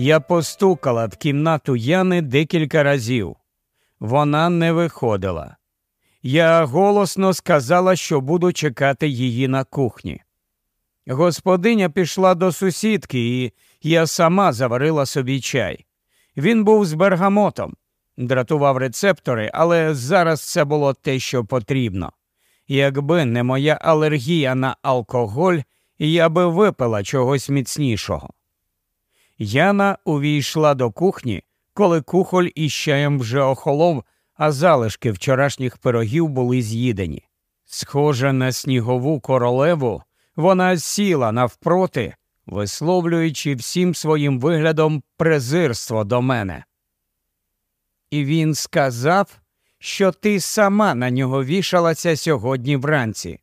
Я постукала в кімнату Яни декілька разів. Вона не виходила. Я голосно сказала, що буду чекати її на кухні. Господиня пішла до сусідки, і я сама заварила собі чай. Він був з бергамотом, дратував рецептори, але зараз це було те, що потрібно. Якби не моя алергія на алкоголь, я би випила чогось міцнішого. Яна увійшла до кухні, коли кухоль із чаєм вже охолов, а залишки вчорашніх пирогів були з'їдені. Схожа на снігову королеву, вона сіла навпроти, висловлюючи всім своїм виглядом презирство до мене. І він сказав, що ти сама на нього вішалася сьогодні вранці.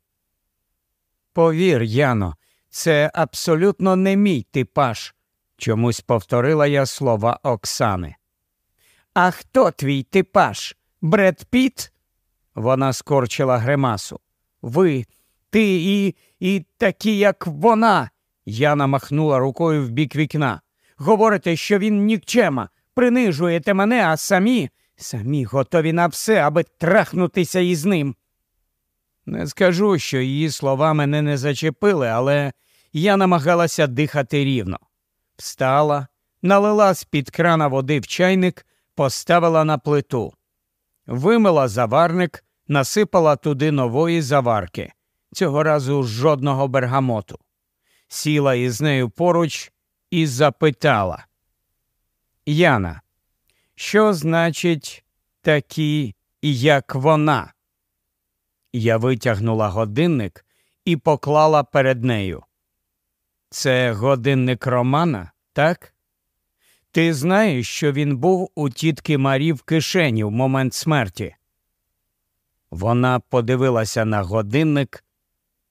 Повір, Яно, це абсолютно не мій типаж, чомусь повторила я слова Оксани. А хто твій типаж? Бред Піт? Вона скорчила гримасу. Ви, ти і і такі, як вона. Яна махнула рукою в бік вікна. Говорите, що він нікчема, принижуєте мене, а самі, самі готові на все, аби трахнутися із ним. Не скажу, що її слова мене не зачепили, але я намагалася дихати рівно. Встала, налила з під крана води в чайник, поставила на плиту, вимила заварник, насипала туди нової заварки, цього разу жодного бергамоту. Сіла із нею поруч і запитала Яна, що значить такі, як вона? Я витягнула годинник і поклала перед нею. Це годинник Романа, так? Ти знаєш, що він був у тітки Марі в кишені в момент смерті? Вона подивилася на годинник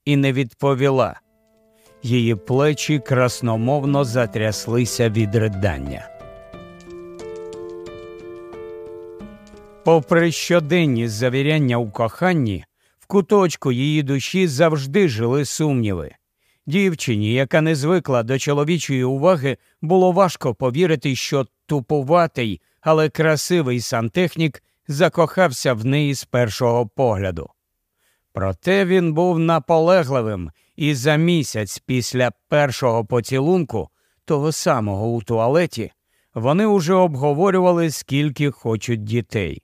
і не відповіла. Її плечі красномовно затряслися від ридання. Попри щоденні завіряння у коханні, в куточку її душі завжди жили сумніви. Дівчині, яка не звикла до чоловічої уваги, було важко повірити, що тупуватий, але красивий сантехнік закохався в неї з першого погляду. Проте він був наполегливим, і за місяць після першого поцілунку, того самого у туалеті, вони уже обговорювали, скільки хочуть дітей.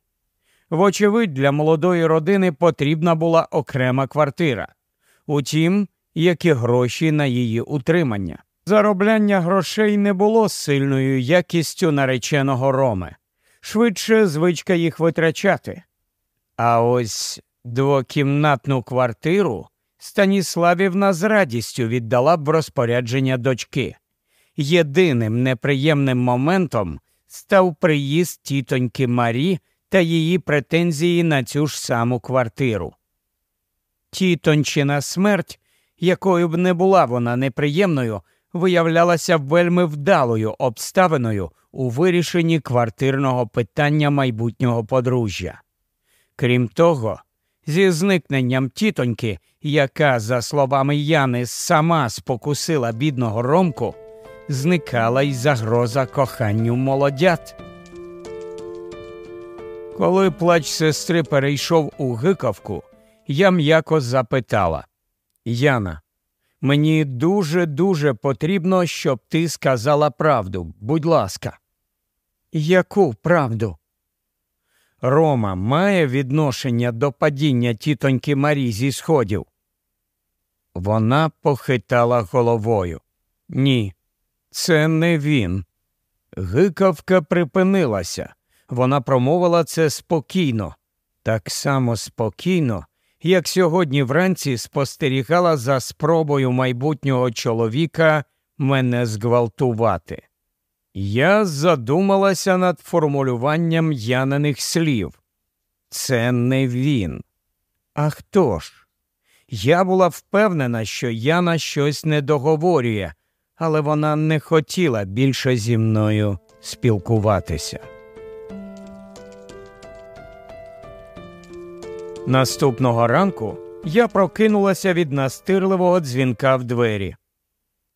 Вочевидь, для молодої родини потрібна була окрема квартира. Утім, які гроші на її утримання. Заробляння грошей не було сильною якістю нареченого Роми, швидше звичка їх витрачати. А ось двокімнатну квартиру Станіславівна з радістю віддала б розпорядження дочки. Єдиним неприємним моментом став приїзд тітоньки Марі та її претензії на цю ж саму квартиру. Тітончина смерть, якою б не була вона неприємною, виявлялася вельми вдалою обставиною у вирішенні квартирного питання майбутнього подружжя. Крім того, зі зникненням тітоньки, яка, за словами Яни, сама спокусила бідного Ромку, зникала й загроза коханню молодят. Коли плач сестри перейшов у гикавку, я м'яко запитала Яна, мені дуже дуже потрібно, щоб ти сказала правду. Будь ласка. Яку правду? Рома має відношення до падіння тітоньки Марі зі сходів? Вона похитала головою. Ні, це не він. Гикавка припинилася. Вона промовила це спокійно, так само спокійно, як сьогодні вранці спостерігала за спробою майбутнього чоловіка мене зґвалтувати. Я задумалася над формулюванням яниних слів. Це не він. А хто ж? Я була впевнена, що Яна щось не договорює, але вона не хотіла більше зі мною спілкуватися. Наступного ранку я прокинулася від настирливого дзвінка в двері.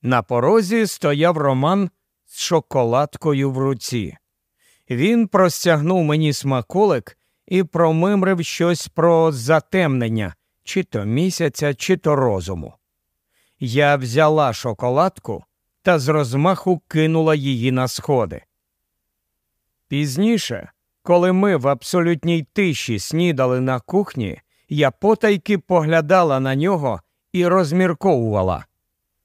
На порозі стояв Роман з шоколадкою в руці. Він простягнув мені смаколик і промимрив щось про затемнення, чи то місяця, чи то розуму. Я взяла шоколадку та з розмаху кинула її на сходи. Пізніше, коли ми в абсолютній тиші снідали на кухні, я потайки поглядала на нього і розмірковувала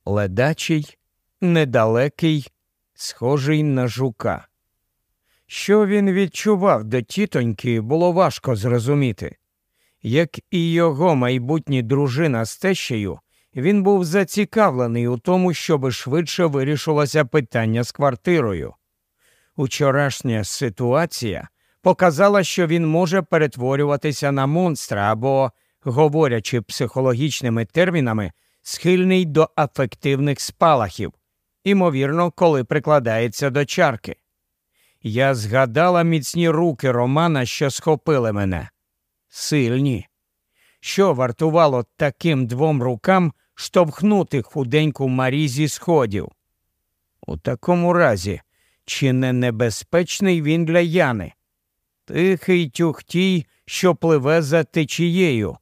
ледачий, недалекий, схожий на жука. Що він відчував до тітоньки, було важко зрозуміти. Як і його майбутня дружина з тещею, він був зацікавлений у тому, щоб швидше вирішилося питання з квартирою. Учорашня ситуація показала, що він може перетворюватися на монстра або, говорячи психологічними термінами, схильний до афективних спалахів, імовірно, коли прикладається до чарки. Я згадала міцні руки Романа, що схопили мене. Сильні. Що вартувало таким двом рукам штовхнути худеньку Марі зі сходів? У такому разі, чи не небезпечний він для Яни? Тихий тюхтій, що пливе за течією.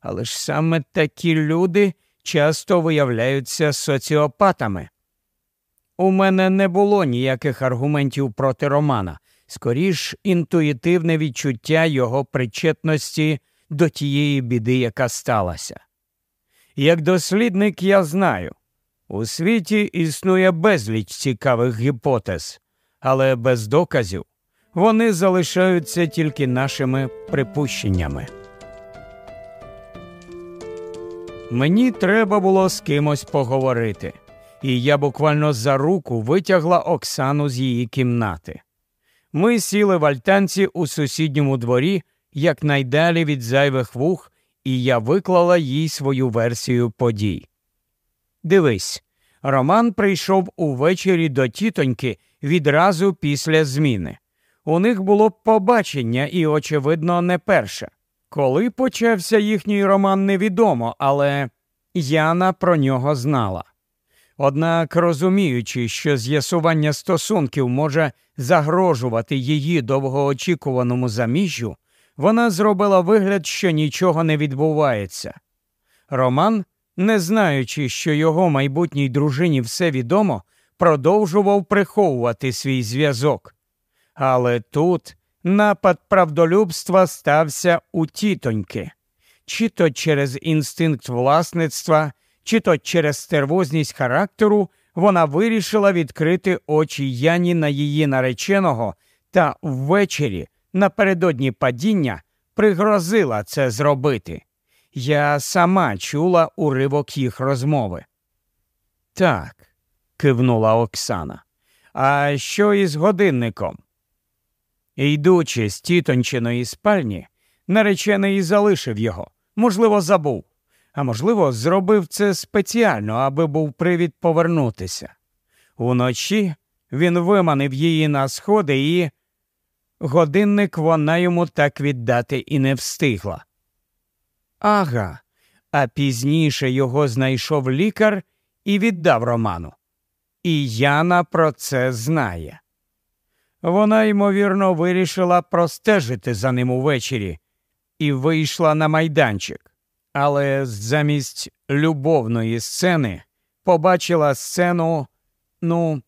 Але ж саме такі люди часто виявляються соціопатами. У мене не було ніяких аргументів проти Романа, скоріш інтуїтивне відчуття його причетності до тієї біди, яка сталася. Як дослідник, я знаю, у світі існує безліч цікавих гіпотез, але без доказів вони залишаються тільки нашими припущеннями. Мені треба було з кимось поговорити, і я буквально за руку витягла Оксану з її кімнати. Ми сіли в альтанці у сусідньому дворі якнайдалі від зайвих вух, і я виклала їй свою версію подій. Дивись, Роман прийшов увечері до тітоньки відразу після зміни. У них було побачення і, очевидно, не перше. Коли почався їхній роман, невідомо, але Яна про нього знала. Однак, розуміючи, що з'ясування стосунків може загрожувати її довгоочікуваному заміжжю, вона зробила вигляд, що нічого не відбувається. Роман, не знаючи, що його майбутній дружині все відомо, продовжував приховувати свій зв'язок. Але тут напад правдолюбства стався у тітоньки, чи то через інстинкт власництва, чи то через стервозність характеру вона вирішила відкрити очі Яні на її нареченого та ввечері, напередодні падіння, пригрозила це зробити. Я сама чула уривок їх розмови. Так, кивнула Оксана. А що із годинником? Йдучи з тітончиної спальні, наречений залишив його, можливо, забув, а можливо, зробив це спеціально, аби був привід повернутися. Уночі він виманив її на сходи і. Годинник вона йому так віддати і не встигла. Ага, а пізніше його знайшов лікар і віддав Роману. І Яна про це знає. Вона, ймовірно, вирішила простежити за ним увечері і вийшла на майданчик, але замість любовної сцени побачила сцену, ну,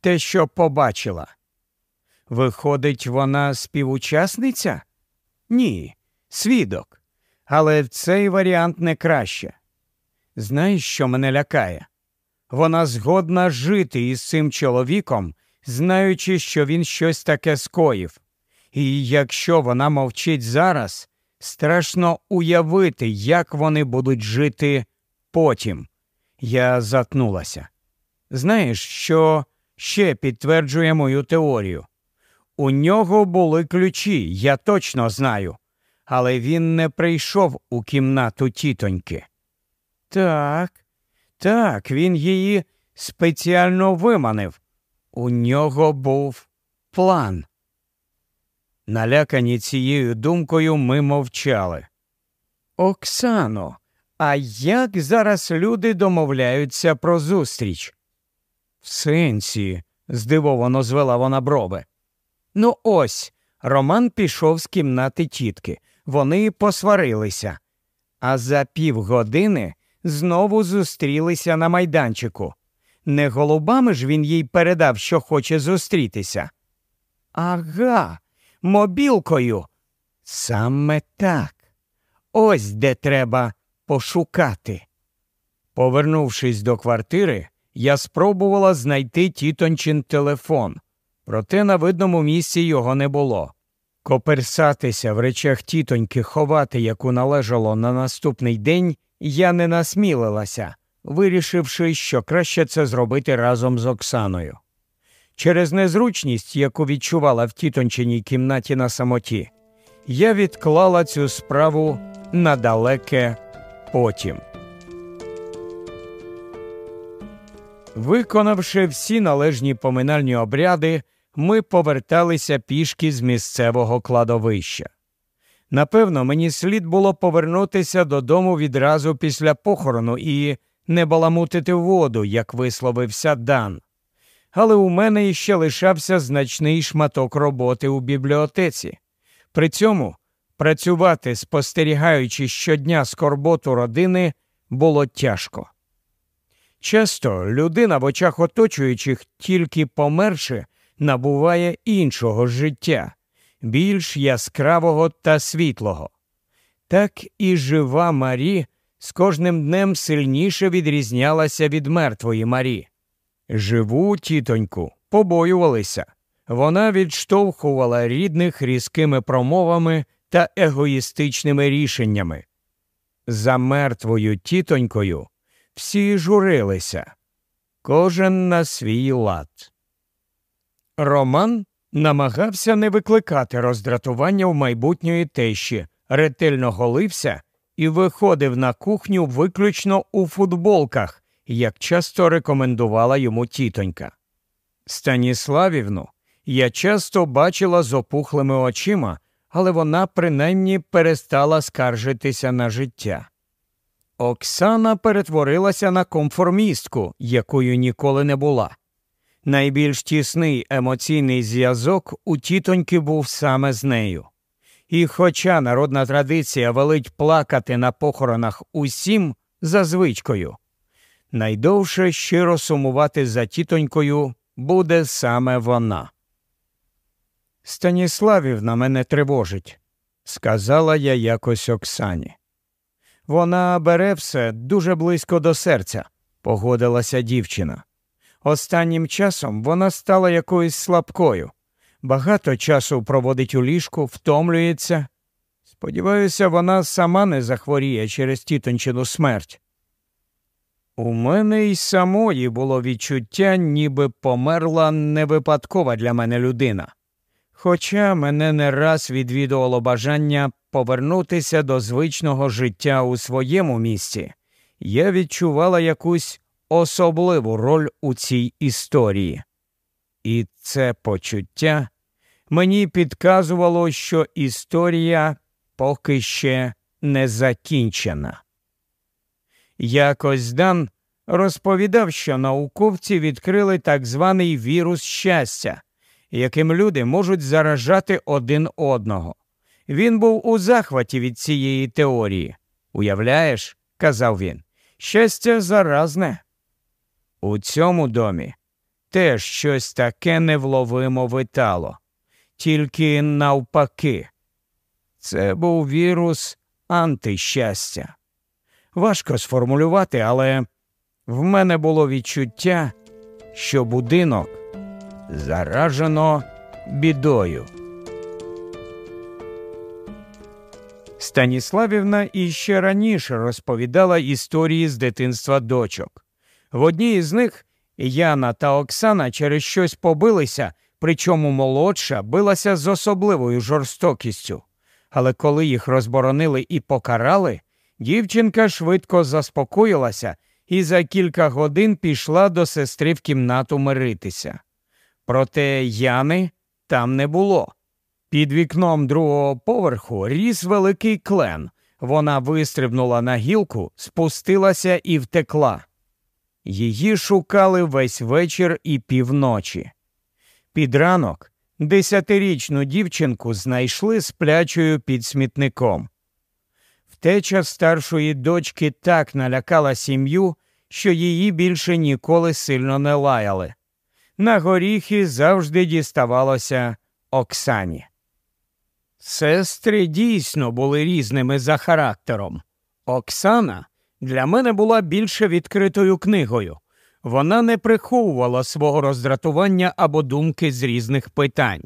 те, що побачила. Виходить, вона співучасниця? Ні, свідок. Але цей варіант не краще. Знаєш, що мене лякає? Вона згодна жити із цим чоловіком знаючи, що він щось таке скоїв. І якщо вона мовчить зараз, страшно уявити, як вони будуть жити потім. Я затнулася. Знаєш, що ще підтверджує мою теорію? У нього були ключі, я точно знаю, але він не прийшов у кімнату тітоньки. Так, так, він її спеціально виманив. У нього був план. Налякані цією думкою ми мовчали. Оксано, а як зараз люди домовляються про зустріч? В сенсі, здивовано звела вона брови. Ну, ось, Роман пішов з кімнати тітки. Вони посварилися, а за півгодини знову зустрілися на майданчику. Не голубами ж він їй передав, що хоче зустрітися. Ага, мобілкою. Саме так. Ось де треба пошукати. Повернувшись до квартири, я спробувала знайти тітончин телефон, проте на видному місці його не було. Коперсатися в речах тітоньки, ховати, яку належало на наступний день, я не насмілилася, вирішивши, що краще це зробити разом з Оксаною. Через незручність, яку відчувала в тітончиній кімнаті на самоті, я відклала цю справу на далеке потім. Виконавши всі належні поминальні обряди, ми поверталися пішки з місцевого кладовища. Напевно, мені слід було повернутися додому відразу після похорону і не баламутити воду, як висловився Дан. Але у мене іще лишався значний шматок роботи у бібліотеці. При цьому працювати, спостерігаючи щодня скорботу родини, було тяжко. Часто людина в очах оточуючих, тільки померши, набуває іншого життя, більш яскравого та світлого. Так і жива Марі з кожним днем сильніше відрізнялася від мертвої Марі. Живу тітоньку побоювалися. Вона відштовхувала рідних різкими промовами та егоїстичними рішеннями. За мертвою тітонькою всі журилися, кожен на свій лад. Роман намагався не викликати роздратування в майбутньої тещі, ретельно голився і виходив на кухню виключно у футболках, як часто рекомендувала йому тітонька. Станіславівну я часто бачила з опухлими очима, але вона принаймні перестала скаржитися на життя. Оксана перетворилася на конформістку, якою ніколи не була. Найбільш тісний емоційний зв'язок у тітоньки був саме з нею. І хоча народна традиція велить плакати на похоронах усім за звичкою, найдовше щиро сумувати за тітонькою буде саме вона. Станіславівна мене тривожить, сказала я якось Оксані. Вона бере все дуже близько до серця, погодилася дівчина. Останнім часом вона стала якоюсь слабкою, багато часу проводить у ліжку, втомлюється. Сподіваюся, вона сама не захворіє через тітончину смерть. У мене й самої було відчуття, ніби померла невипадкова для мене людина. Хоча мене не раз відвідувало бажання повернутися до звичного життя у своєму місці, я відчувала якусь особливу роль у цій історії. І це почуття мені підказувало, що історія поки ще не закінчена. Якось Дан розповідав, що науковці відкрили так званий вірус щастя, яким люди можуть заражати один одного. Він був у захваті від цієї теорії. Уявляєш, казав він, щастя заразне. У цьому домі теж щось таке невловимо витало, тільки навпаки. Це був вірус антищастя. Важко сформулювати, але в мене було відчуття, що будинок заражено бідою. Станіславівна іще раніше розповідала історії з дитинства дочок. В одній із них Яна та Оксана через щось побилися, причому молодша билася з особливою жорстокістю. Але коли їх розборонили і покарали, дівчинка швидко заспокоїлася і за кілька годин пішла до сестри в кімнату миритися. Проте Яни там не було. Під вікном другого поверху ріс великий клен. Вона вистрибнула на гілку, спустилася і втекла. Її шукали весь вечір і півночі. Під ранок десятирічну дівчинку знайшли сплячою під смітником. Втеча старшої дочки так налякала сім'ю, що її більше ніколи сильно не лаяли. На горіхи завжди діставалося Оксані. Сестри дійсно були різними за характером. Оксана для мене була більше відкритою книгою. Вона не приховувала свого роздратування або думки з різних питань.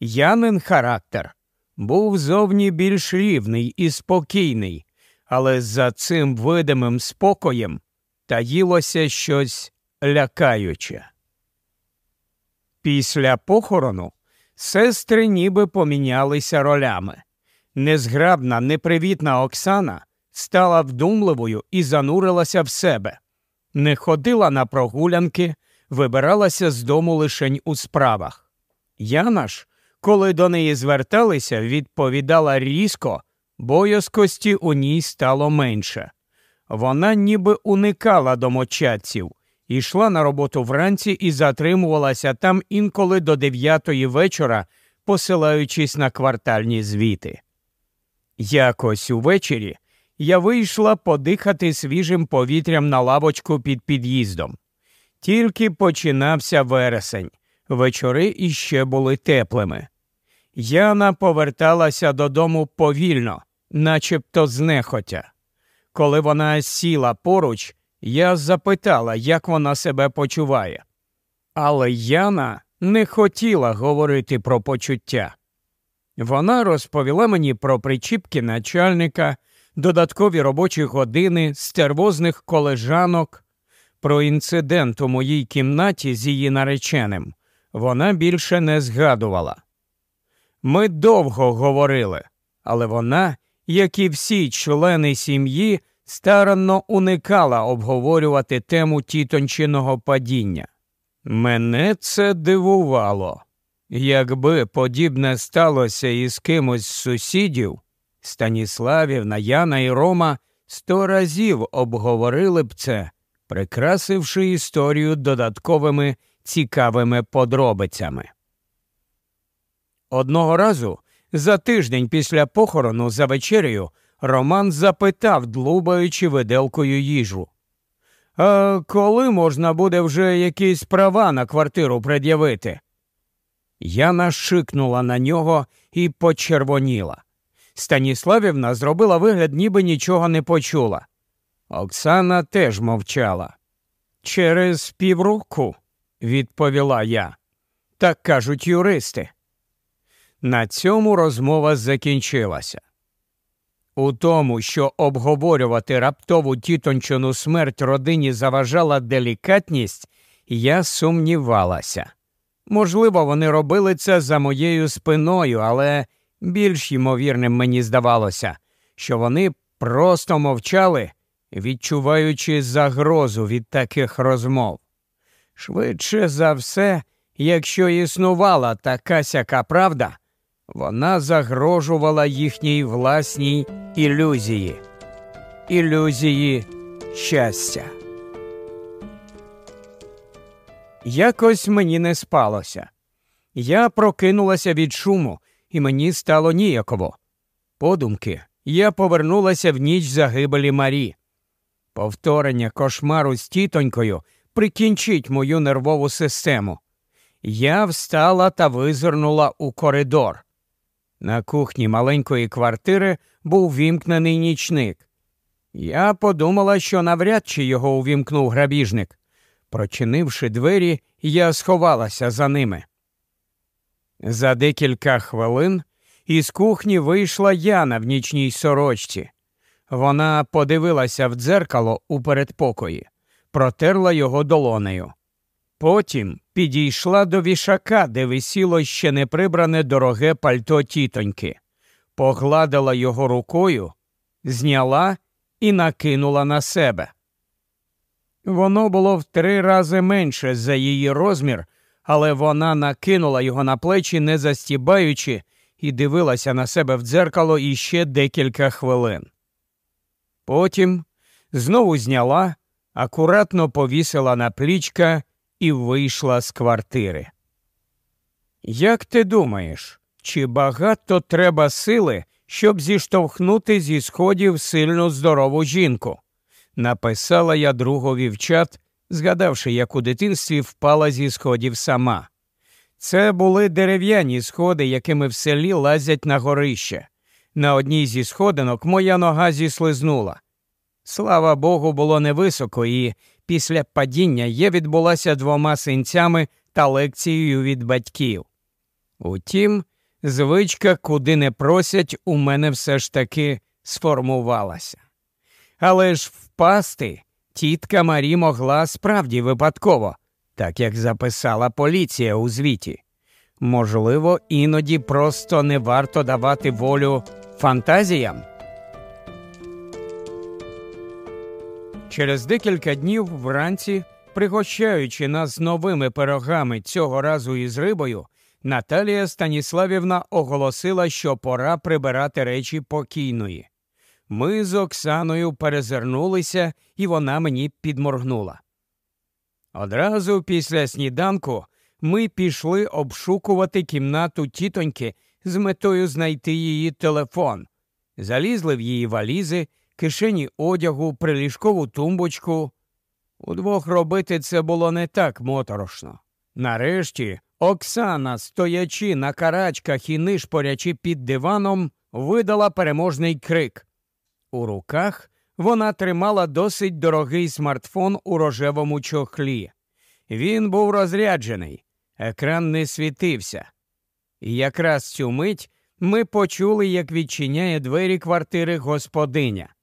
Янин характер був зовні більш рівний і спокійний, але за цим видимим спокоєм таїлося щось лякаюче. Після похорону сестри ніби помінялися ролями. Незграбна, непривітна Оксана стала вдумливою і занурилася в себе, не ходила на прогулянки, вибиралася з дому лишень у справах. Яна ж, коли до неї зверталися, відповідала різко, боязкості у ній стало менше. Вона ніби уникала домочадців, йшла на роботу вранці і затримувалася там інколи до дев'ятої вечора, посилаючись на квартальні звіти. Якось увечері я вийшла подихати свіжим повітрям на лавочку під під'їздом. Тільки починався вересень, вечори іще були теплими. Яна поверталася додому повільно, начебто знехотя. Коли вона сіла поруч, я запитала, як вона себе почуває. Але Яна не хотіла говорити про почуття. Вона розповіла мені про причіпки начальника, додаткові робочі години, стервозних колежанок, про інцидент у моїй кімнаті з її нареченим. Вона більше не згадувала. Ми довго говорили, але вона, як і всі члени сім'ї, старанно уникала обговорювати тему тітончиного падіння. Мене це дивувало. Якби подібне сталося із кимось з сусідів, Станіславівна, Яна і Рома сто разів обговорили б це, прикрасивши історію додатковими цікавими подробицями. Одного разу за тиждень після похорону за вечерею Роман запитав, длубаючи виделкою їжу. А коли можна буде вже якісь права на квартиру пред'явити? Я нашикнула на нього і почервоніла. Станіславівна зробила вигляд, ніби нічого не почула. Оксана теж мовчала. Через півроку, відповіла я. Так кажуть юристи. На цьому розмова закінчилася. У тому, що обговорювати раптову тітончину смерть родині заважала делікатність, я сумнівалася. Можливо, вони робили це за моєю спиною, але більш ймовірним мені здавалося, що вони просто мовчали, відчуваючи загрозу від таких розмов. Швидше за все, якщо існувала така сяка правда, вона загрожувала їхній власній ілюзії, ілюзії щастя. Якось мені не спалося. Я прокинулася від шуму, і мені стало ніяково. Подумки, я повернулася в ніч загибелі Марі. Повторення кошмару з тітонькою прикінчить мою нервову систему. Я встала та визирнула у коридор. На кухні маленької квартири був вімкнений нічник. Я подумала, що навряд чи його увімкнув грабіжник. Прочинивши двері, я сховалася за ними. За декілька хвилин із кухні вийшла Яна в нічній сорочці. Вона подивилася в дзеркало у передпокої, протерла його долонею. Потім підійшла до вішака, де висіло ще не прибране дороге пальто тітоньки, погладила його рукою, зняла і накинула на себе. Воно було в три рази менше за її розмір, але вона накинула його на плечі, не застібаючи, і дивилася на себе в дзеркало іще декілька хвилин. Потім знову зняла, акуратно повісила на плічка і вийшла з квартири. Як ти думаєш, чи багато треба сили, щоб зіштовхнути зі сходів сильну здорову жінку? Написала я другові в чат, згадавши, як у дитинстві впала зі сходів сама. Це були дерев'яні сходи, якими в селі лазять на горище. На одній зі сходинок моя нога зіслизнула. Слава Богу, було невисоко, і після падіння я відбулася двома синцями та лекцією від батьків. Утім, звичка, куди не просять, у мене все ж таки сформувалася. Але ж впасти тітка Марі могла справді випадково, так як записала поліція у звіті. Можливо, іноді просто не варто давати волю фантазіям. Через декілька днів вранці, пригощаючи нас новими пирогами цього разу із рибою, Наталія Станіславівна оголосила, що пора прибирати речі покійної. Ми з Оксаною перезирнулися, і вона мені підморгнула. Одразу після сніданку ми пішли обшукувати кімнату тітоньки з метою знайти її телефон, залізли в її валізи, кишені одягу, приліжкову тумбочку. Удвох робити це було не так моторошно. Нарешті Оксана, стоячи на карачках і нишпорячи під диваном, видала переможний крик. У руках вона тримала досить дорогий смартфон у рожевому чохлі. Він був розряджений, екран не світився. І якраз цю мить ми почули, як відчиняє двері квартири господиня.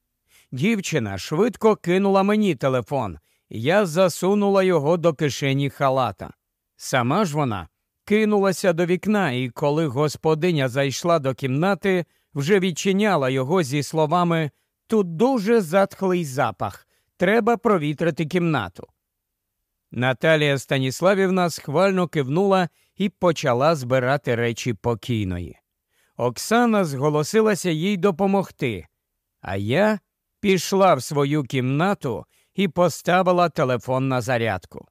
Дівчина швидко кинула мені телефон, я засунула його до кишені халата. Сама ж вона кинулася до вікна, і коли господиня зайшла до кімнати, вже відчиняла його зі словами Тут дуже затхлий запах. Треба провітрити кімнату. Наталія Станіславівна схвально кивнула і почала збирати речі покійної. Оксана зголосилася їй допомогти, а я пішла в свою кімнату і поставила телефон на зарядку.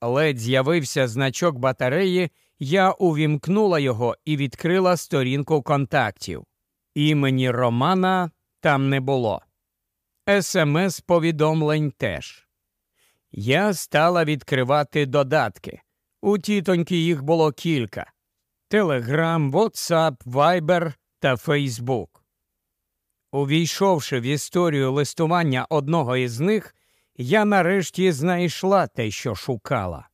Ледь з'явився значок батареї, я увімкнула його і відкрила сторінку контактів. Імені Романа там не було. СМС повідомлень теж. Я стала відкривати додатки. У тітоньки їх було кілька: Телеграм, Ватсап, Вайбер та Фейсбук. Увійшовши в історію листування одного із них, я нарешті знайшла те, що шукала.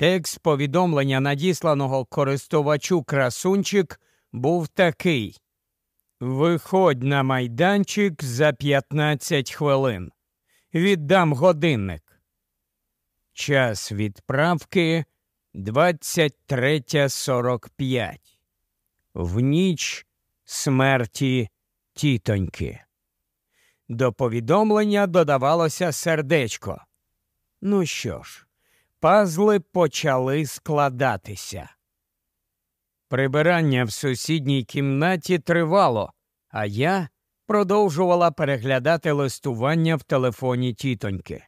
Текст повідомлення надісланого користувачу красунчик був такий: Виходь на майданчик за 15 хвилин. Віддам годинник. Час відправки 23.45. В ніч смерті тітоньки. До повідомлення додавалося сердечко. Ну що ж, пазли почали складатися. Прибирання в сусідній кімнаті тривало, а я продовжувала переглядати листування в телефоні тітоньки.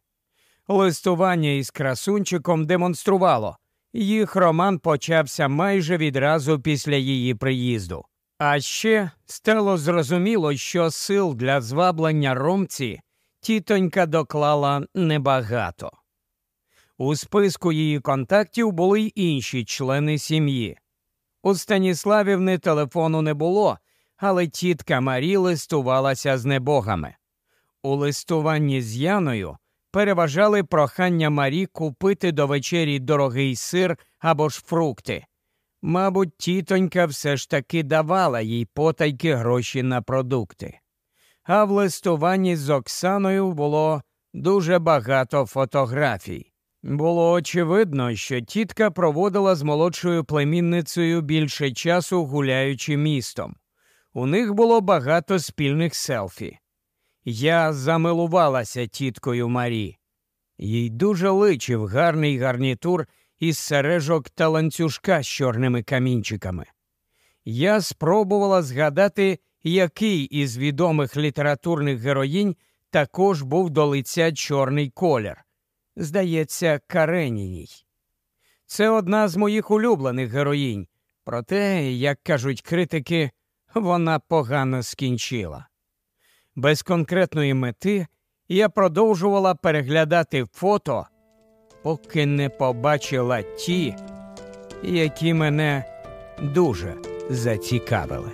Листування із красунчиком демонструвало, їх роман почався майже відразу після її приїзду. А ще стало зрозуміло, що сил для зваблення ромці тітонька доклала небагато. У списку її контактів були й інші члени сім'ї. У Станіславівни телефону не було, але тітка Марі листувалася з небогами. У листуванні з Яною переважали прохання Марі купити до вечері дорогий сир або ж фрукти. Мабуть, тітонька все ж таки давала їй потайки гроші на продукти. А в листуванні з Оксаною було дуже багато фотографій. Було очевидно, що тітка проводила з молодшою племінницею більше часу гуляючи містом. У них було багато спільних селфі. Я замилувалася тіткою Марі. Їй дуже личив гарний гарнітур із сережок та ланцюжка з чорними камінчиками. Я спробувала згадати, який із відомих літературних героїнь також був до лиця чорний колір. Здається, Кареніній. Це одна з моїх улюблених героїнь. Проте, як кажуть критики, вона погано скінчила. Без конкретної мети я продовжувала переглядати фото, поки не побачила ті, які мене дуже зацікавили.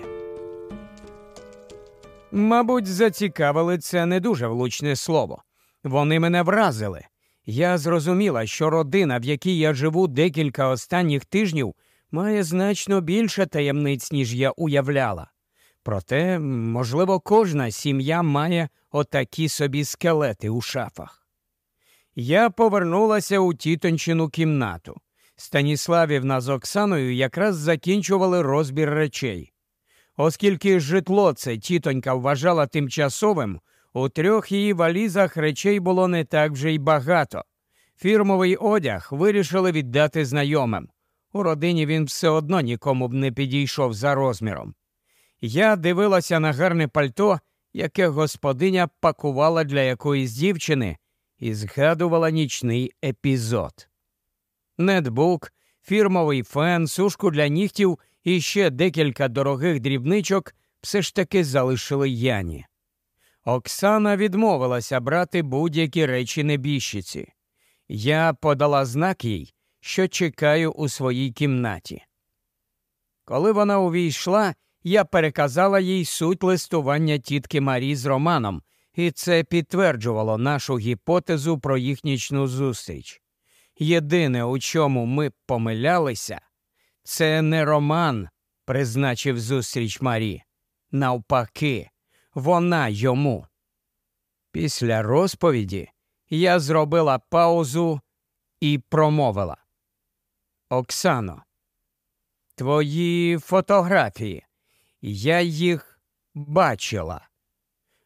Мабуть, зацікавили це не дуже влучне слово. Вони мене вразили. Я зрозуміла, що родина, в якій я живу декілька останніх тижнів, має значно більше таємниць, ніж я уявляла. Проте, можливо, кожна сім'я має отакі собі скелети у шафах. Я повернулася у тітончину кімнату. Станіславівна з Оксаною якраз закінчували розбір речей. Оскільки житло це тітонька вважала тимчасовим, у трьох її валізах речей було не так вже й багато. Фірмовий одяг вирішили віддати знайомим. У родині він все одно нікому б не підійшов за розміром. Я дивилася на гарне пальто, яке господиня пакувала для якоїсь дівчини, і згадувала нічний епізод. Нетбук, фірмовий фен, сушку для нігтів і ще декілька дорогих дрібничок все ж таки залишили Яні. Оксана відмовилася брати будь-які речі небіжчиці. Я подала знак їй, що чекаю у своїй кімнаті. Коли вона увійшла, я переказала їй суть листування тітки Марі з Романом, і це підтверджувало нашу гіпотезу про їхнічну зустріч. Єдине, у чому ми помилялися, це не Роман призначив зустріч Марі. Навпаки, вона йому. Після розповіді я зробила паузу і промовила. Оксано, твої фотографії, я їх бачила.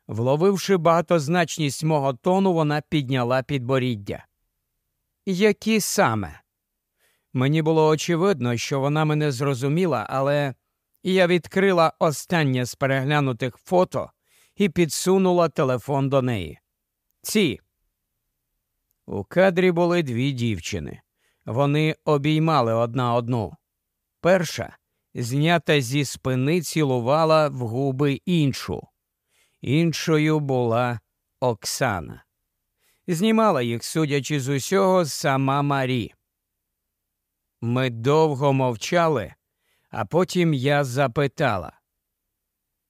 Вловивши багатозначність мого тону, вона підняла підборіддя. Які саме? Мені було очевидно, що вона мене зрозуміла, але я відкрила останнє з переглянутих фото і підсунула телефон до неї. Ці. У кадрі були дві дівчини. Вони обіймали одна одну. Перша, знята зі спини, цілувала в губи іншу. Іншою була Оксана. Знімала їх, судячи з усього, сама Марі. Ми довго мовчали, а потім я запитала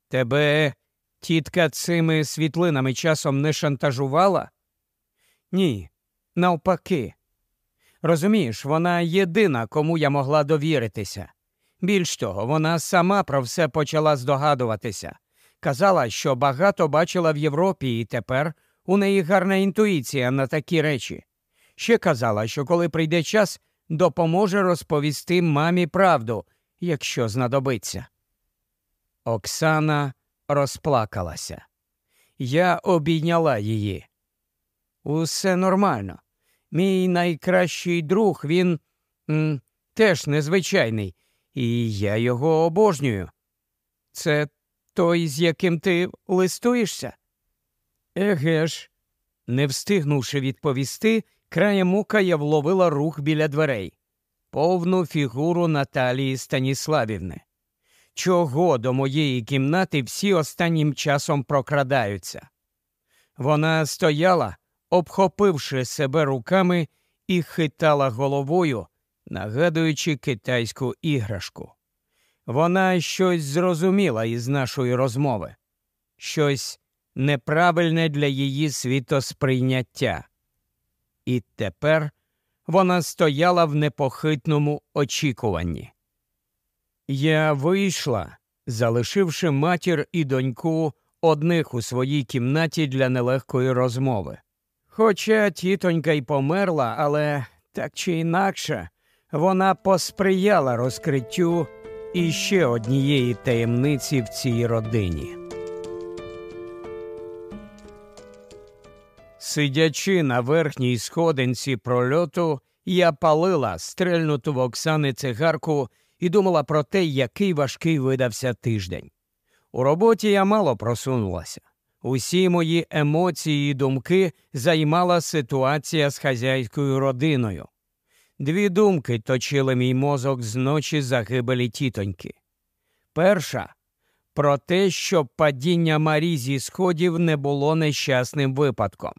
Тебе тітка цими світлинами часом не шантажувала? Ні, навпаки. Розумієш, вона єдина, кому я могла довіритися. Більш того, вона сама про все почала здогадуватися. Казала, що багато бачила в Європі, і тепер у неї гарна інтуїція на такі речі. Ще казала, що коли прийде час, допоможе розповісти мамі правду, якщо знадобиться. Оксана розплакалася. Я обійняла її. Усе нормально. Мій найкращий друг, він м, теж незвичайний, і я його обожнюю. Це той, з яким ти листуєшся? Еге ж, не встигнувши відповісти, краєм ока я вловила рух біля дверей, повну фігуру Наталії Станіславівни. Чого до моєї кімнати всі останнім часом прокрадаються? Вона стояла, обхопивши себе руками і хитала головою, нагадуючи китайську іграшку. Вона щось зрозуміла із нашої розмови, щось неправильне для її світосприйняття. І тепер вона стояла в непохитному очікуванні. Я вийшла, залишивши матір і доньку одних у своїй кімнаті для нелегкої розмови. Хоча тітонька й померла, але так чи інакше вона посприяла розкриттю іще однієї таємниці в цій родині. Сидячи на верхній сходинці прольоту, я палила стрельнуту в Оксани цигарку і думала про те, який важкий видався тиждень. У роботі я мало просунулася. Усі мої емоції і думки займала ситуація з хазяйською родиною. Дві думки точили мій мозок з ночі загибелі тітоньки. Перша про те, що падіння Марі зі сходів не було нещасним випадком.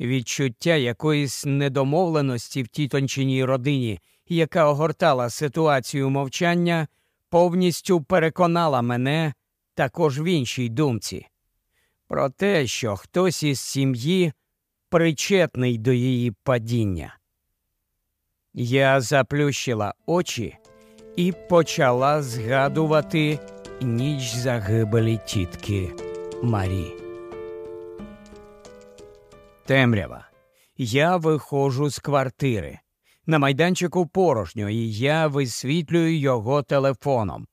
Відчуття якоїсь недомовленості в тітончиній родині, яка огортала ситуацію мовчання, повністю переконала мене також в іншій думці про те, що хтось із сім'ї причетний до її падіння. Я заплющила очі і почала згадувати ніч загибелі тітки Марі. Темрява. Я виходжу з квартири. На майданчику порожньо, і я висвітлюю його телефоном.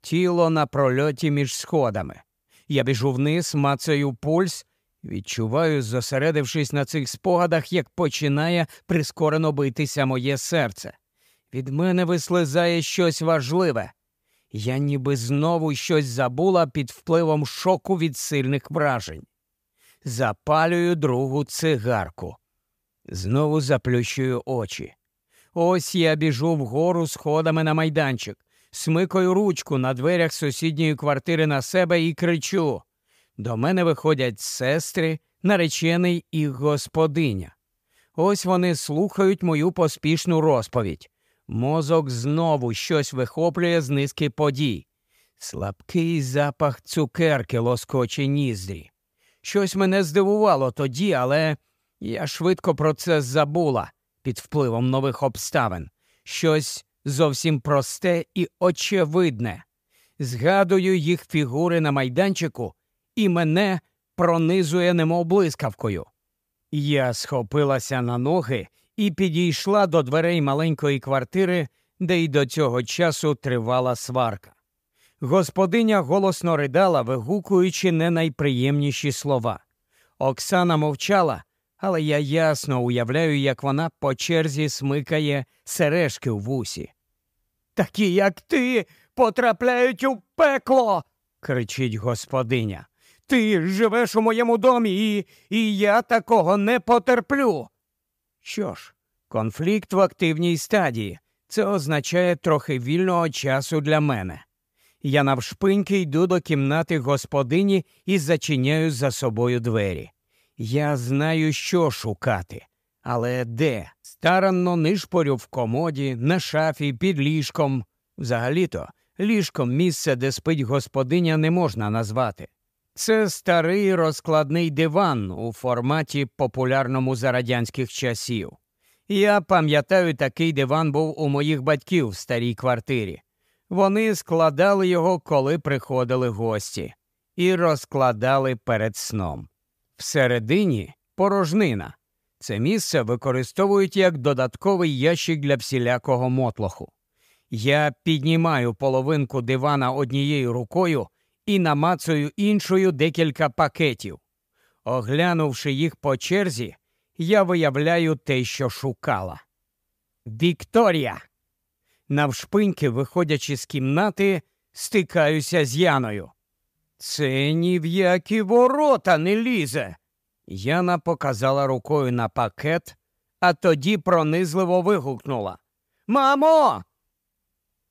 Тіло на прольоті між сходами. Я біжу вниз, мацаю пульс, відчуваю, зосередившись на цих спогадах, як починає прискорено битися моє серце. Від мене вислизає щось важливе. Я ніби знову щось забула під впливом шоку від сильних вражень. Запалюю другу цигарку. Знову заплющую очі. Ось я біжу вгору сходами на майданчик, смикаю ручку на дверях сусідньої квартири на себе і кричу. До мене виходять сестри, наречений і господиня. Ось вони слухають мою поспішну розповідь. Мозок знову щось вихоплює з низки подій. Слабкий запах цукерки лоскоче ніздрі. Щось мене здивувало тоді, але я швидко про це забула під впливом нових обставин. Щось зовсім просте і очевидне. Згадую їх фігури на майданчику, і мене пронизує немов блискавкою. Я схопилася на ноги і підійшла до дверей маленької квартири, де й до цього часу тривала сварка. Господиня голосно ридала, вигукуючи не найприємніші слова. Оксана мовчала, але я ясно уявляю, як вона по черзі смикає сережки в вусі. Такі, як ти, потрапляють у пекло. кричить господиня. Ти живеш у моєму домі, і, і я такого не потерплю. Що ж, конфлікт в активній стадії. Це означає трохи вільного часу для мене. Я навшпиньки йду до кімнати господині і зачиняю за собою двері. Я знаю, що шукати, але де? Старанно нишпорю в комоді, на шафі, під ліжком. Взагалі-то ліжком місце, де спить господиня, не можна назвати. Це старий розкладний диван у форматі популярному за радянських часів. Я пам'ятаю, такий диван був у моїх батьків в старій квартирі. Вони складали його, коли приходили гості, і розкладали перед сном. Всередині порожнина. Це місце використовують як додатковий ящик для всілякого мотлоху. Я піднімаю половинку дивана однією рукою і намацую іншою декілька пакетів. Оглянувши їх по черзі, я виявляю те, що шукала. Вікторія! Навшпиньки, виходячи з кімнати, стикаюся з Яною. Це ні в які ворота не лізе. Яна показала рукою на пакет, а тоді пронизливо вигукнула Мамо!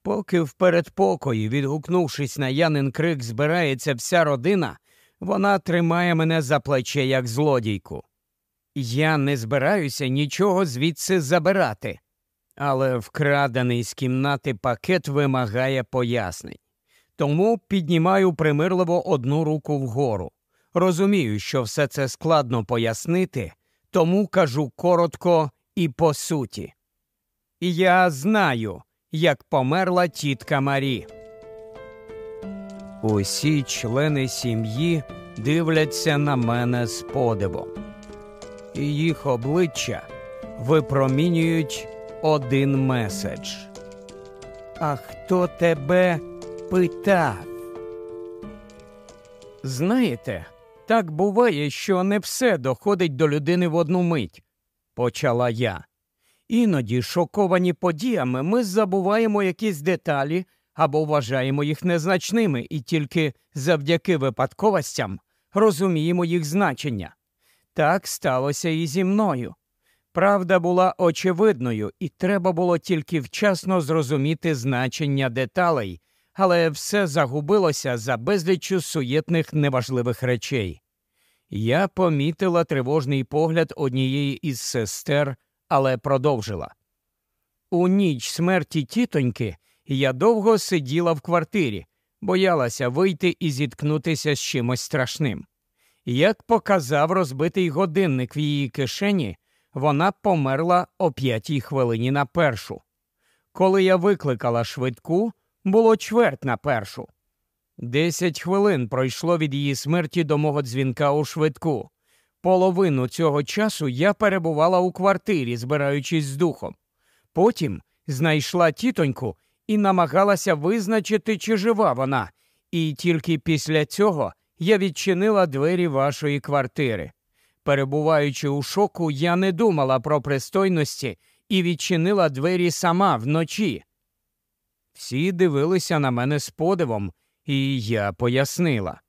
Поки в передпокої, відгукнувшись на Янин крик, збирається вся родина, вона тримає мене за плече, як злодійку. Я не збираюся нічого звідси забирати, але вкрадений з кімнати пакет вимагає пояснень. Тому піднімаю примирливо одну руку вгору. Розумію, що все це складно пояснити, тому кажу коротко і по суті. Я знаю, як померла тітка Марі. Усі члени сім'ї дивляться на мене з подивом, їх обличчя випромінюють один меседж. А хто тебе питав? Знаєте, так буває, що не все доходить до людини в одну мить, почала я. Іноді, шоковані подіями, ми забуваємо якісь деталі або вважаємо їх незначними і тільки завдяки випадковостям розуміємо їх значення. Так сталося і зі мною. Правда була очевидною, і треба було тільки вчасно зрозуміти значення деталей, але все загубилося за безліччю суєтних неважливих речей. Я помітила тривожний погляд однієї із сестер, але продовжила. У ніч смерті тітоньки я довго сиділа в квартирі, боялася вийти і зіткнутися з чимось страшним. Як показав розбитий годинник в її кишені, вона померла о п'ятій хвилині на першу. Коли я викликала швидку, було чверть на першу. Десять хвилин пройшло від її смерті до мого дзвінка у швидку. Половину цього часу я перебувала у квартирі, збираючись з духом. Потім знайшла тітоньку і намагалася визначити, чи жива вона, і тільки після цього я відчинила двері вашої квартири. Перебуваючи у шоку, я не думала про пристойності і відчинила двері сама вночі. Всі дивилися на мене з подивом, і я пояснила.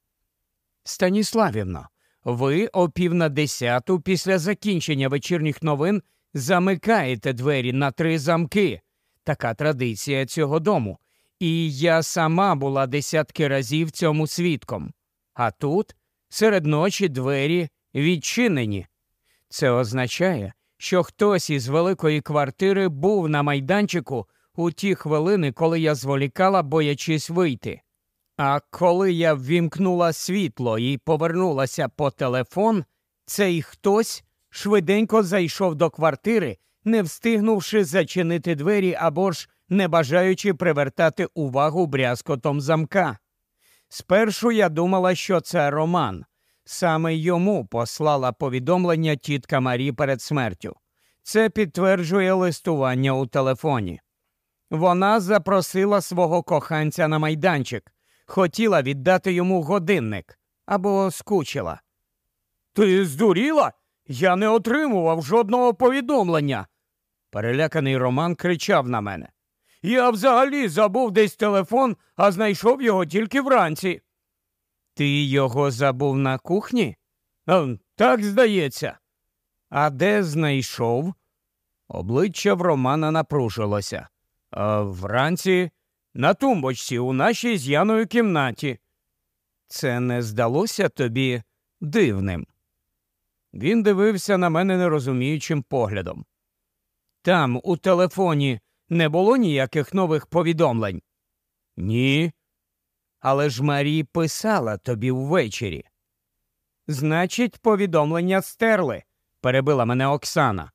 Станіславівно, ви о пів на десяту після закінчення вечірніх новин замикаєте двері на три замки. Така традиція цього дому. І я сама була десятки разів цьому свідком. А тут серед ночі двері відчинені. Це означає, що хтось із великої квартири був на майданчику у ті хвилини, коли я зволікала, боячись вийти. А коли я ввімкнула світло і повернулася по телефон, цей хтось швиденько зайшов до квартири, не встигнувши зачинити двері або ж не бажаючи привертати увагу брязкотом замка. Спершу я думала, що це Роман. Саме йому послала повідомлення тітка Марі перед смертю. Це підтверджує листування у телефоні. Вона запросила свого коханця на майданчик, хотіла віддати йому годинник або скучила. Ти здуріла? Я не отримував жодного повідомлення. Переляканий Роман кричав на мене. Я взагалі забув десь телефон, а знайшов його тільки вранці. Ти його забув на кухні? Так здається. А де знайшов? Обличчя в Романа напружилося. А Вранці на тумбочці у нашій з Яною кімнаті. Це не здалося тобі дивним. Він дивився на мене нерозуміючим поглядом. Там, у телефоні, не було ніяких нових повідомлень? Ні. Але ж Марі писала тобі ввечері. Значить, повідомлення стерли, перебила мене Оксана.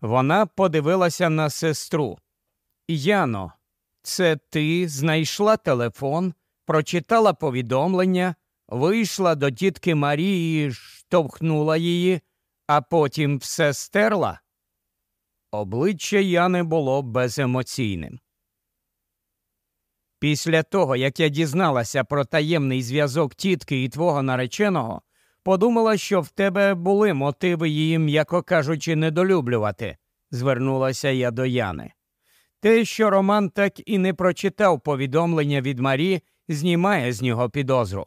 Вона подивилася на сестру. Яно, це ти знайшла телефон, прочитала повідомлення, вийшла до тітки Марії, штовхнула її, а потім все стерла. Обличчя Яни було беземоційним. Після того, як я дізналася про таємний зв'язок тітки і твого нареченого, подумала, що в тебе були мотиви її, м'яко кажучи, недолюблювати, звернулася я до Яни. Те, що Роман так і не прочитав повідомлення від Марі, знімає з нього підозру.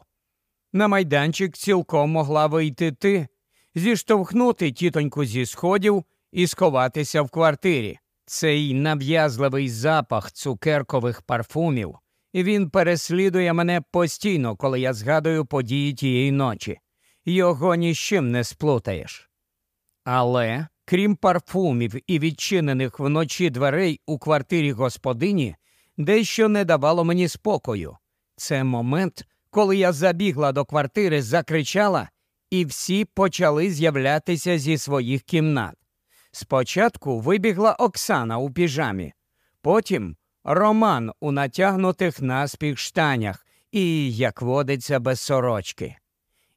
На майданчик цілком могла вийти ти, зіштовхнути тітоньку зі сходів і сховатися в квартирі. Цей нав'язливий запах цукеркових парфумів, він переслідує мене постійно, коли я згадую події тієї ночі. Його ні з чим не сплутаєш. Але, крім парфумів і відчинених вночі дверей у квартирі господині, дещо не давало мені спокою. Це момент, коли я забігла до квартири, закричала, і всі почали з'являтися зі своїх кімнат. Спочатку вибігла Оксана у піжамі, потім Роман у натягнутих наспіх штанях і, як водиться, без сорочки.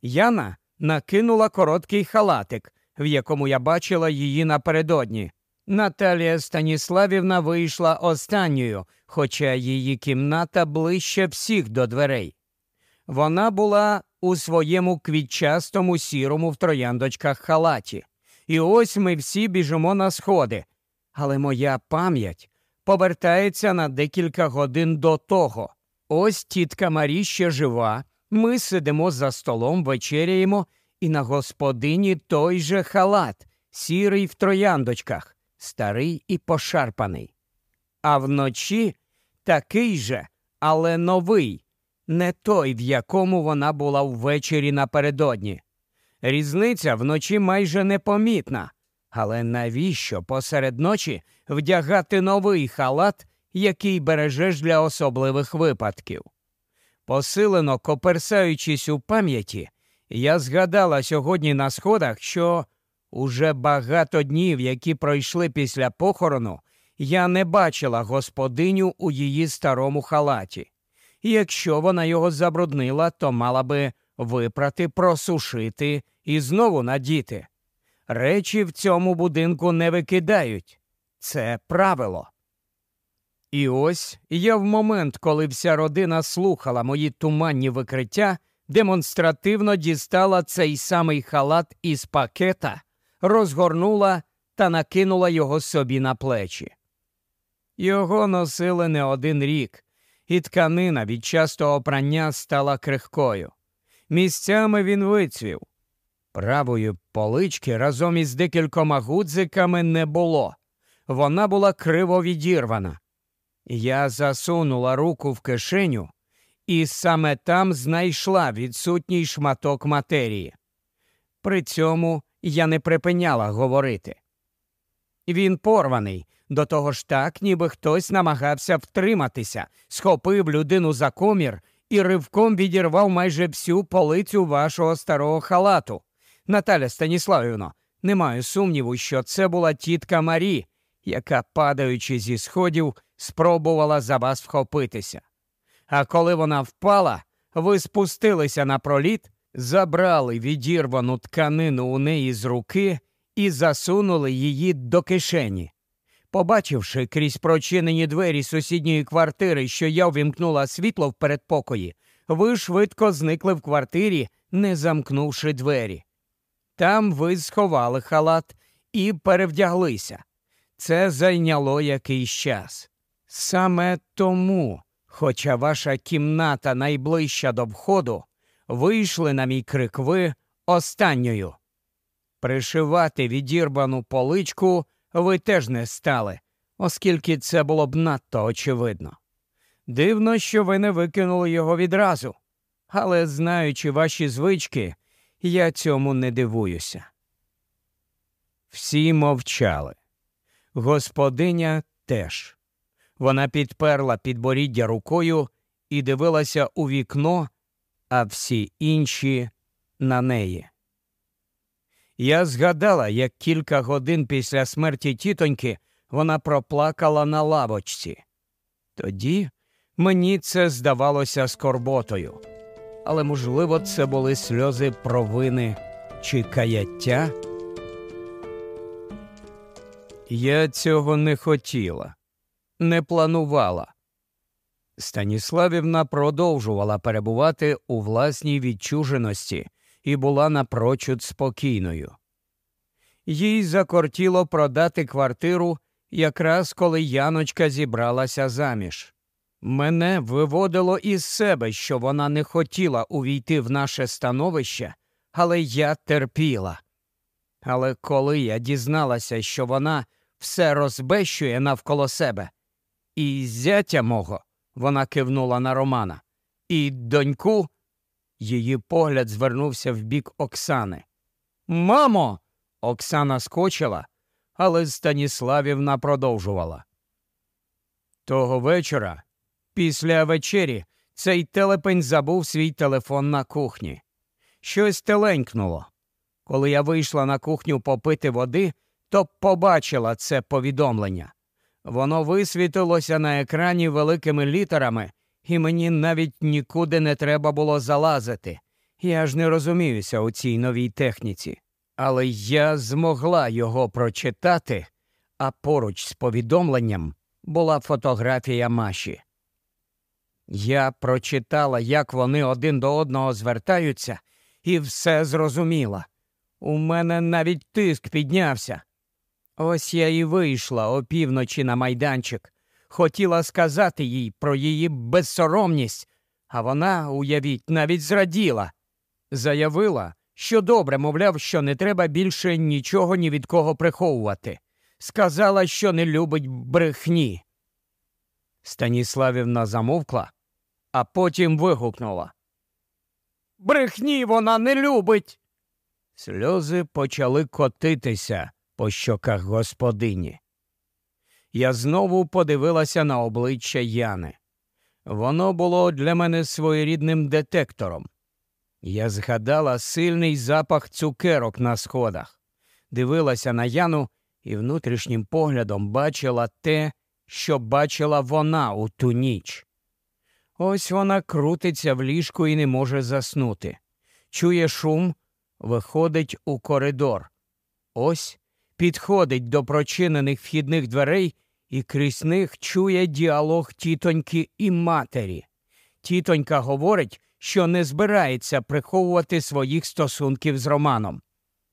Яна накинула короткий халатик, в якому я бачила її напередодні. Наталія Станіславівна вийшла останньою, хоча її кімната ближче всіх до дверей. Вона була у своєму квітчастому сірому в трояндочках халаті. І ось ми всі біжимо на сходи. Але моя пам'ять повертається на декілька годин до того. Ось тітка Марі ще жива, ми сидимо за столом, вечеряємо, і на господині той же халат, сірий в трояндочках, старий і пошарпаний. А вночі такий же, але новий, не той, в якому вона була ввечері напередодні. Різниця вночі майже непомітна. Але навіщо посеред ночі вдягати новий халат, який бережеш для особливих випадків? Посилено коперсаючись у пам'яті, я згадала сьогодні на сходах, що уже багато днів, які пройшли після похорону, я не бачила господиню у її старому халаті. І якщо вона його забруднила, то мала би випрати, просушити і знову надіти. Речі в цьому будинку не викидають. Це правило. І ось я в момент, коли вся родина слухала мої туманні викриття, демонстративно дістала цей самий халат із пакета, розгорнула та накинула його собі на плечі. Його носили не один рік, і тканина від частого прання стала крихкою. Місцями він вицвів. Правої полички разом із декількома гудзиками не було. Вона була криво відірвана. Я засунула руку в кишеню і саме там знайшла відсутній шматок матерії. При цьому я не припиняла говорити. Він порваний, до того ж так, ніби хтось намагався втриматися, схопив людину за комір і ривком відірвав майже всю полицю вашого старого халату. Наталя Станіславівна, не маю сумніву, що це була тітка Марі, яка, падаючи зі сходів, спробувала за вас вхопитися. А коли вона впала, ви спустилися на проліт, забрали відірвану тканину у неї з руки і засунули її до кишені. Побачивши крізь прочинені двері сусідньої квартири, що я ввімкнула світло в передпокої, ви швидко зникли в квартирі, не замкнувши двері. Там ви сховали халат і перевдяглися. Це зайняло якийсь час. Саме тому, хоча ваша кімната найближча до входу, вийшли на мій крик ви останньою. Пришивати відірвану поличку ви теж не стали, оскільки це було б надто очевидно. Дивно, що ви не викинули його відразу, але знаючи ваші звички, я цьому не дивуюся. Всі мовчали. Господиня теж. Вона підперла підборіддя рукою і дивилася у вікно, а всі інші на неї. Я згадала, як кілька годин після смерті тітоньки вона проплакала на лавочці. Тоді мені це здавалося скорботою, але, можливо, це були сльози провини чи каяття. Я цього не хотіла, не планувала. Станіславівна продовжувала перебувати у власній відчуженості і була напрочуд спокійною. Їй закортіло продати квартиру якраз коли Яночка зібралася заміж. Мене виводило із себе, що вона не хотіла увійти в наше становище, але я терпіла. Але коли я дізналася, що вона все розбещує навколо себе, і зятя мого, вона кивнула на Романа, і доньку Її погляд звернувся в бік Оксани. Мамо. Оксана скочила, але Станіславівна продовжувала. Того вечора, після вечері, цей телепень забув свій телефон на кухні. Щось теленькнуло. Коли я вийшла на кухню попити води, то побачила це повідомлення. Воно висвітилося на екрані великими літерами і мені навіть нікуди не треба було залазити. Я ж не розуміюся у цій новій техніці. Але я змогла його прочитати, а поруч з повідомленням була фотографія Маші. Я прочитала, як вони один до одного звертаються, і все зрозуміла. У мене навіть тиск піднявся. Ось я і вийшла опівночі на майданчик, хотіла сказати їй про її безсоромність, а вона, уявіть, навіть зраділа. Заявила, що добре, мовляв, що не треба більше нічого ні від кого приховувати. Сказала, що не любить брехні. Станіславівна замовкла, а потім вигукнула. Брехні вона не любить. Сльози почали котитися по щоках господині. Я знову подивилася на обличчя Яни. Воно було для мене своєрідним детектором. Я згадала сильний запах цукерок на сходах, дивилася на Яну і внутрішнім поглядом бачила те, що бачила вона у ту ніч. Ось вона крутиться в ліжку і не може заснути. Чує шум, виходить у коридор. Ось підходить до прочинених вхідних дверей і крізь них чує діалог тітоньки і матері. Тітонька говорить, що не збирається приховувати своїх стосунків з Романом.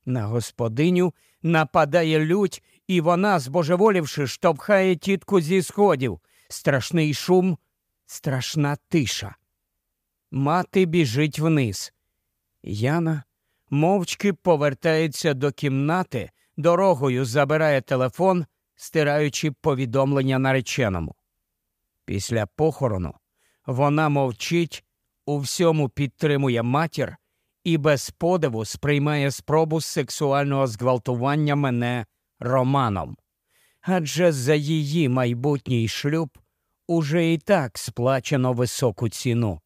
На господиню нападає лють, і вона, збожеволівши, штовхає тітку зі сходів. Страшний шум, страшна тиша. Мати біжить вниз. Яна мовчки повертається до кімнати, дорогою забирає телефон, стираючи повідомлення нареченому. Після похорону вона мовчить, у всьому підтримує матір і без подиву сприймає спробу сексуального зґвалтування мене романом. Адже за її майбутній шлюб уже і так сплачено високу ціну.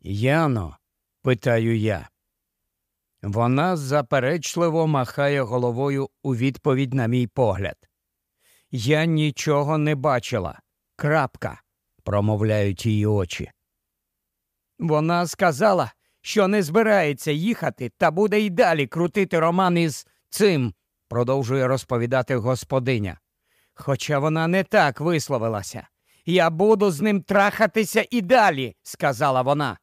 Яно, питаю я. Вона заперечливо махає головою у відповідь на мій погляд. Я нічого не бачила. Крапка, промовляють її очі. Вона сказала, що не збирається їхати та буде й далі крутити роман із цим, продовжує розповідати господиня. Хоча вона не так висловилася. Я буду з ним трахатися і далі, сказала вона.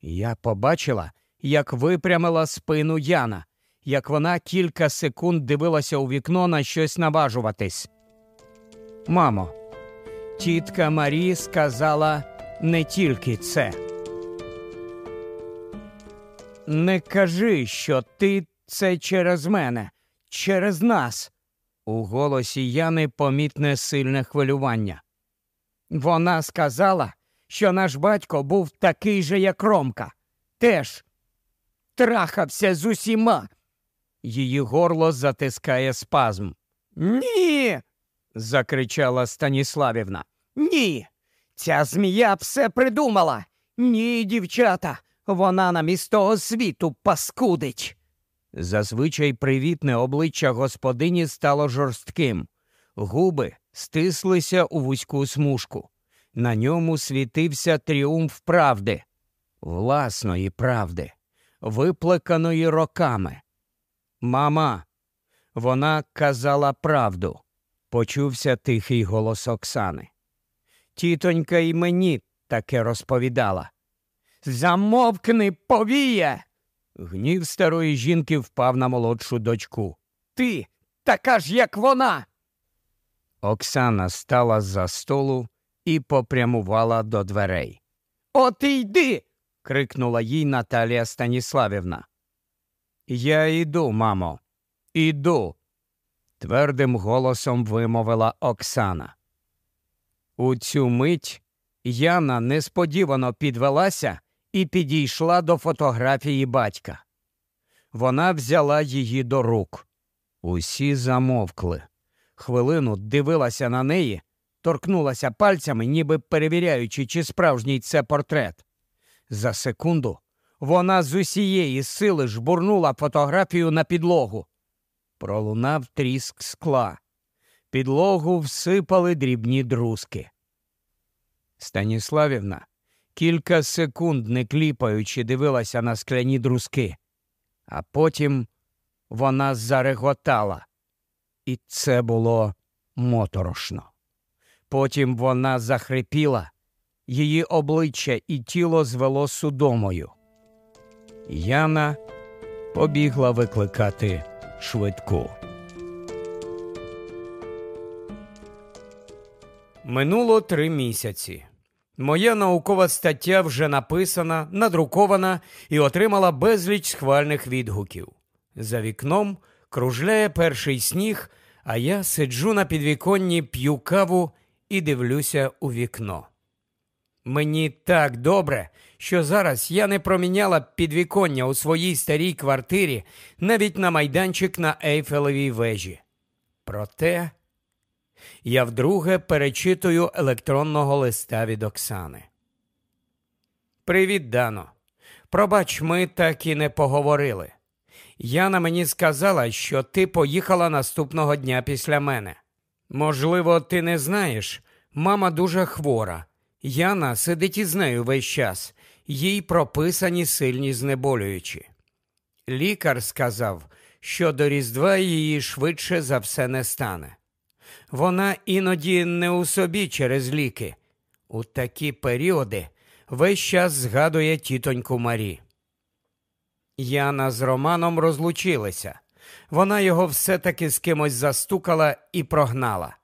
Я побачила, як випрямила спину Яна, як вона кілька секунд дивилася у вікно на щось наважуватись. Мамо, тітка Марі сказала не тільки це. Не кажи, що ти це через мене, через нас. У голосі Яни помітне сильне хвилювання. Вона сказала, що наш батько був такий же, як Ромка. Теж трахався з усіма. Її горло затискає спазм. Ні. закричала Станіславівна. Ні. Ця змія все придумала. Ні, дівчата, вона нам із того світу паскудить. Зазвичай привітне обличчя господині стало жорстким. Губи стислися у вузьку смужку. На ньому світився тріумф правди, власної правди, виплеканої роками. Мама, вона казала правду, почувся тихий голос Оксани. Тітонька й мені таке розповідала. Замовкни, повіє. Гнів старої жінки впав на молодшу дочку. Ти така ж, як вона. Оксана стала за столу і попрямувала до дверей. От і йди. Крикнула їй Наталія Станіславівна. Я йду, мамо, іду, твердим голосом вимовила Оксана. У цю мить Яна несподівано підвелася і підійшла до фотографії батька. Вона взяла її до рук. Усі замовкли. Хвилину дивилася на неї, торкнулася пальцями, ніби перевіряючи, чи справжній це портрет. За секунду вона з усієї сили жбурнула фотографію на підлогу. Пролунав тріск скла. Підлогу всипали дрібні друзки. Станіславівна кілька секунд, не кліпаючи, дивилася на скляні друзки, а потім вона зареготала, і це було моторошно. Потім вона захрипіла, її обличчя і тіло звело судомою. Яна побігла викликати швидку. Минуло три місяці. Моя наукова стаття вже написана, надрукована і отримала безліч схвальних відгуків. За вікном кружляє перший сніг, а я сиджу на підвіконні, п'ю каву і дивлюся у вікно. Мені так добре, що зараз я не проміняла підвіконня у своїй старій квартирі навіть на майданчик на Ейфелевій вежі. Проте я вдруге перечитую електронного листа від Оксани. Привіт, Дано. Пробач, ми так і не поговорили. Яна мені сказала, що ти поїхала наступного дня після мене. Можливо, ти не знаєш, мама дуже хвора. Яна сидить із нею весь час, їй прописані сильні знеболюючі. Лікар сказав, що до Різдва її швидше за все не стане. Вона іноді не у собі через ліки. У такі періоди весь час згадує тітоньку Марі. Яна з Романом розлучилися. Вона його все-таки з кимось застукала і прогнала.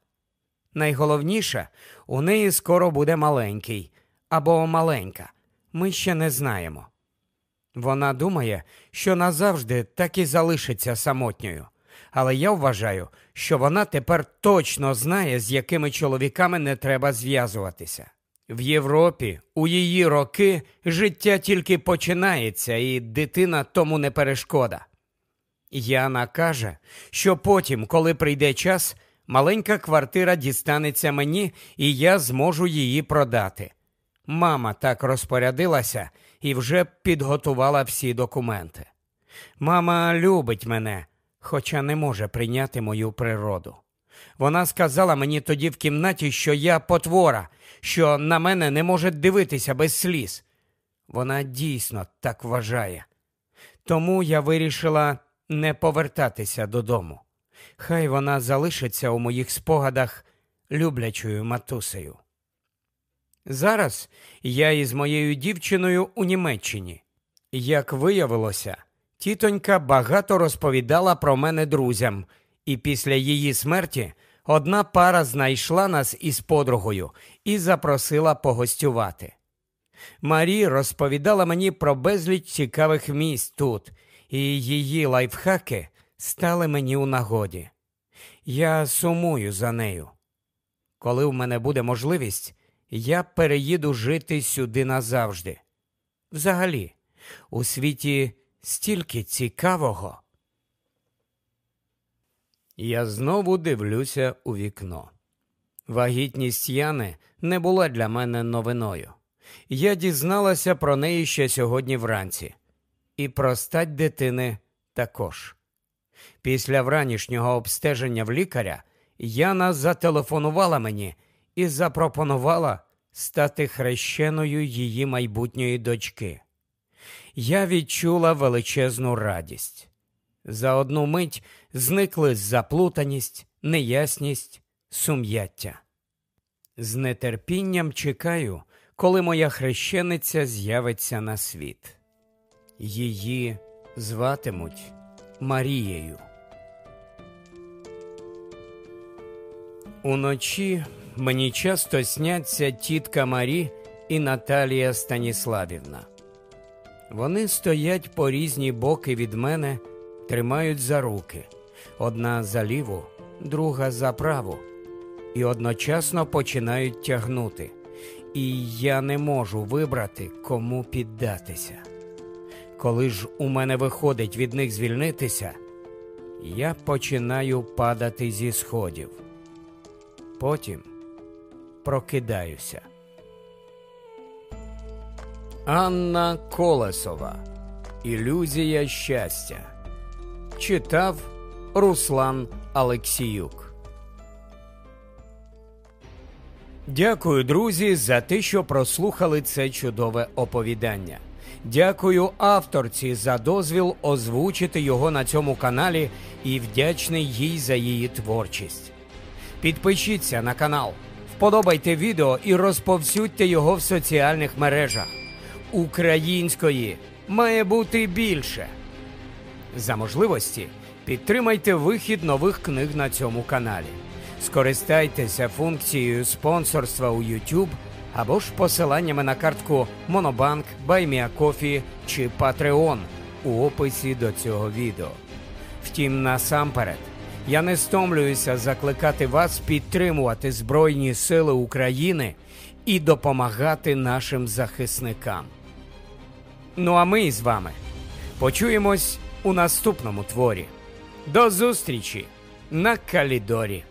Найголовніше, у неї скоро буде маленький або маленька. Ми ще не знаємо. Вона думає, що назавжди так і залишиться самотньою, але я вважаю, що вона тепер точно знає, з якими чоловіками не треба зв'язуватися. В Європі у її роки життя тільки починається, і дитина тому не перешкода. Яна каже, що потім, коли прийде час, маленька квартира дістанеться мені, і я зможу її продати. Мама так розпорядилася і вже підготувала всі документи. Мама любить мене, хоча не може прийняти мою природу. Вона сказала мені тоді в кімнаті, що я потвора, що на мене не може дивитися без сліз. Вона дійсно так вважає. Тому я вирішила не повертатися додому. Хай вона залишиться у моїх спогадах люблячою матусею. Зараз я із моєю дівчиною у Німеччині. Як виявилося, тітонька багато розповідала про мене друзям, і після її смерті одна пара знайшла нас із подругою і запросила погостювати. Марі розповідала мені про безліч цікавих місць тут, і її лайфхаки стали мені у нагоді. Я сумую за нею. Коли в мене буде можливість, я переїду жити сюди назавжди. Взагалі, у світі стільки цікавого. Я знову дивлюся у вікно. Вагітність Яни не була для мене новиною. Я дізналася про неї ще сьогодні вранці, і про стать дитини також. Після вранішнього обстеження в лікаря Яна зателефонувала мені і запропонувала стати хрещеною її майбутньої дочки. Я відчула величезну радість. За одну мить зникли заплутаність, неясність, сум'яття. З нетерпінням чекаю, коли моя хрещениця з'явиться на світ. Її зватимуть Марією. Уночі мені часто сняться тітка Марі і Наталія Станіславівна. Вони стоять по різні боки від мене, тримають за руки одна за ліву, друга за праву, і одночасно починають тягнути. І я не можу вибрати, кому піддатися. Коли ж у мене виходить від них звільнитися, я починаю падати зі сходів. Потім прокидаюся. Анна Колесова. Ілюзія щастя. Читав Руслан Алексіюк. Дякую, друзі, за те, що прослухали це чудове оповідання. Дякую авторці за дозвіл озвучити його на цьому каналі і вдячний їй за її творчість. Підпишіться на канал, вподобайте відео і розповсюдьте його в соціальних мережах. Української має бути більше. За можливості підтримайте вихід нових книг на цьому каналі. Скористайтеся функцією спонсорства у YouTube або ж посиланнями на картку Монобанк, Buy Me a Coffee чи Patreon у описі до цього відео. Втім, насамперед, я не стомлююся закликати вас підтримувати Збройні Сили України і допомагати нашим захисникам. Ну а ми з вами почуємось у наступному творі. До зустрічі на Калідорі!